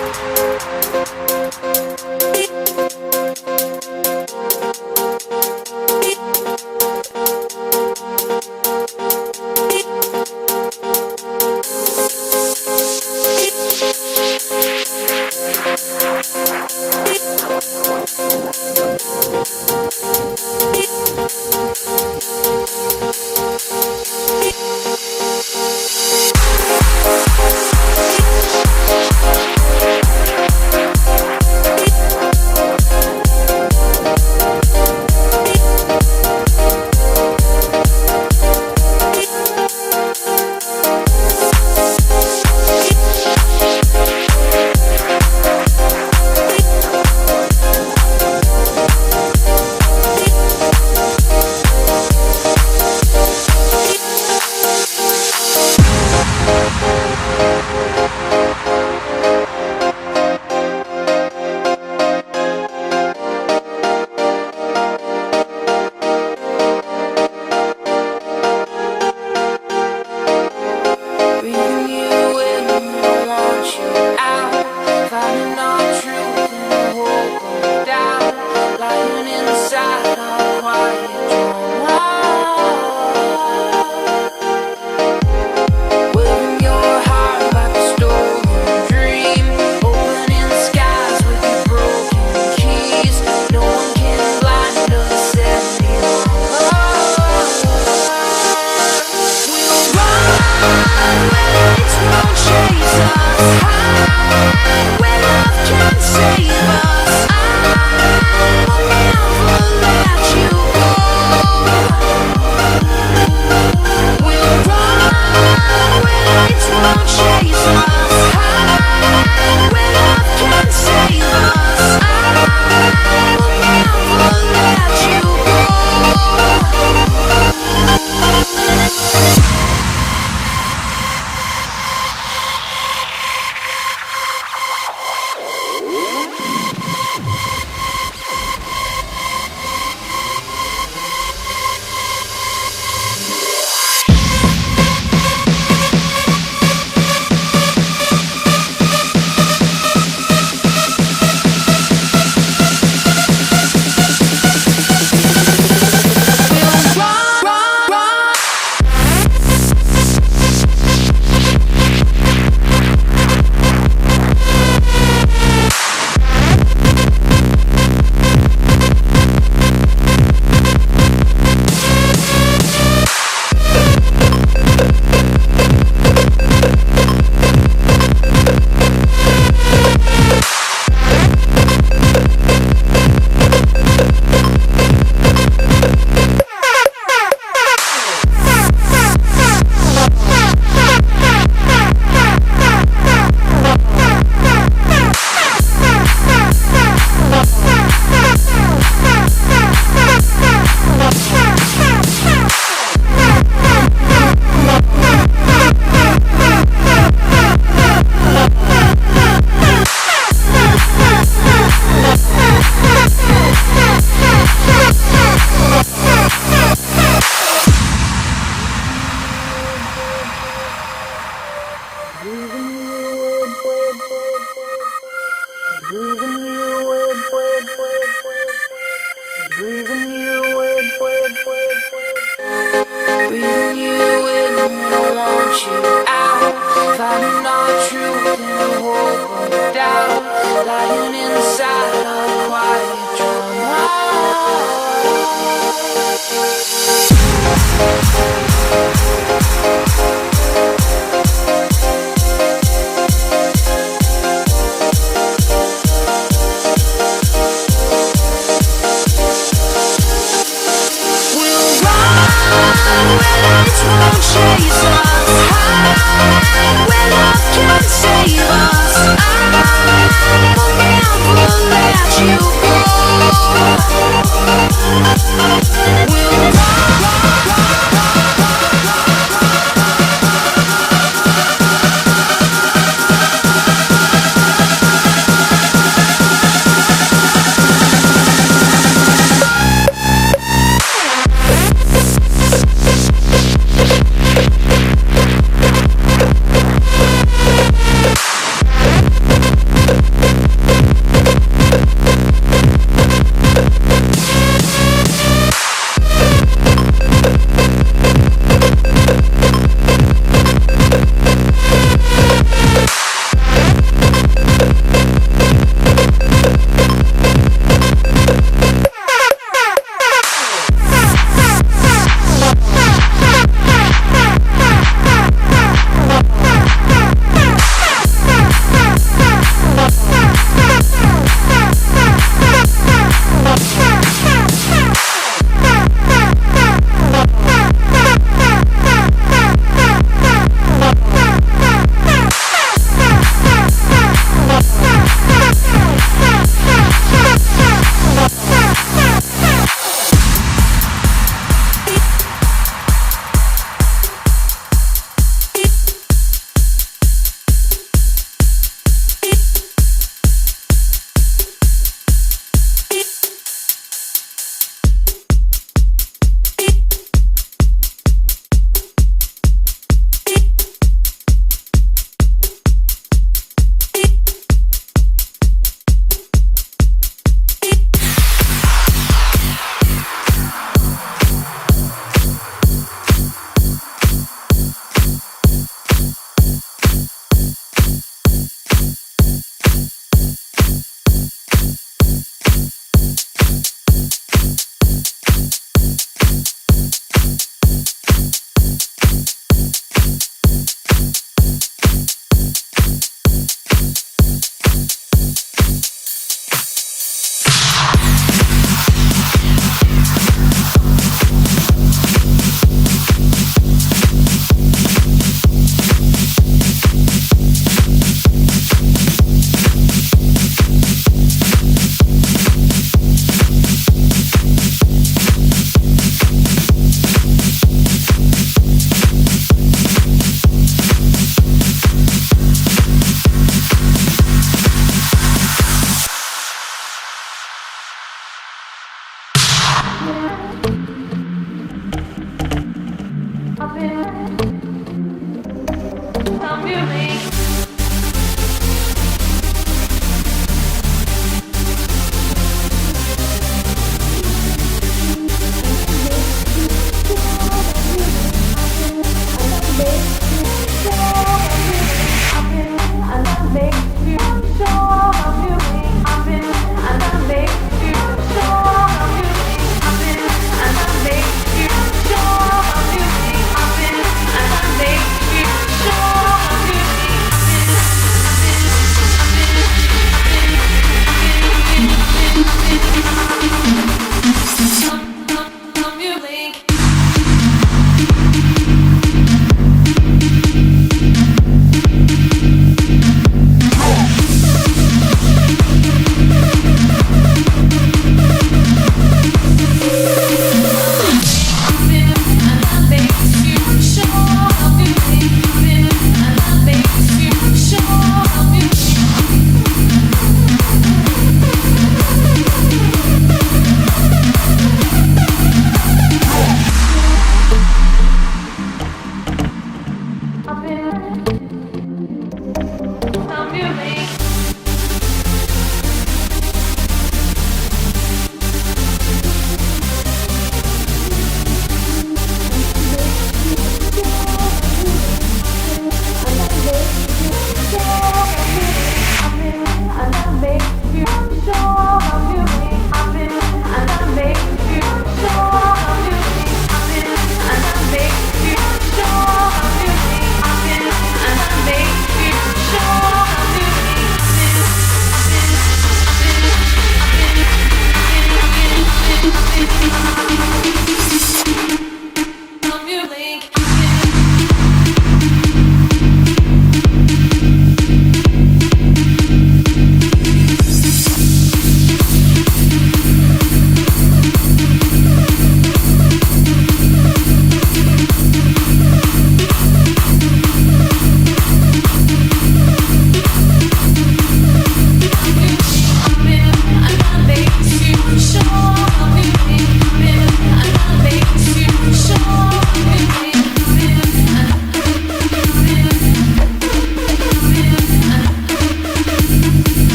Thank you.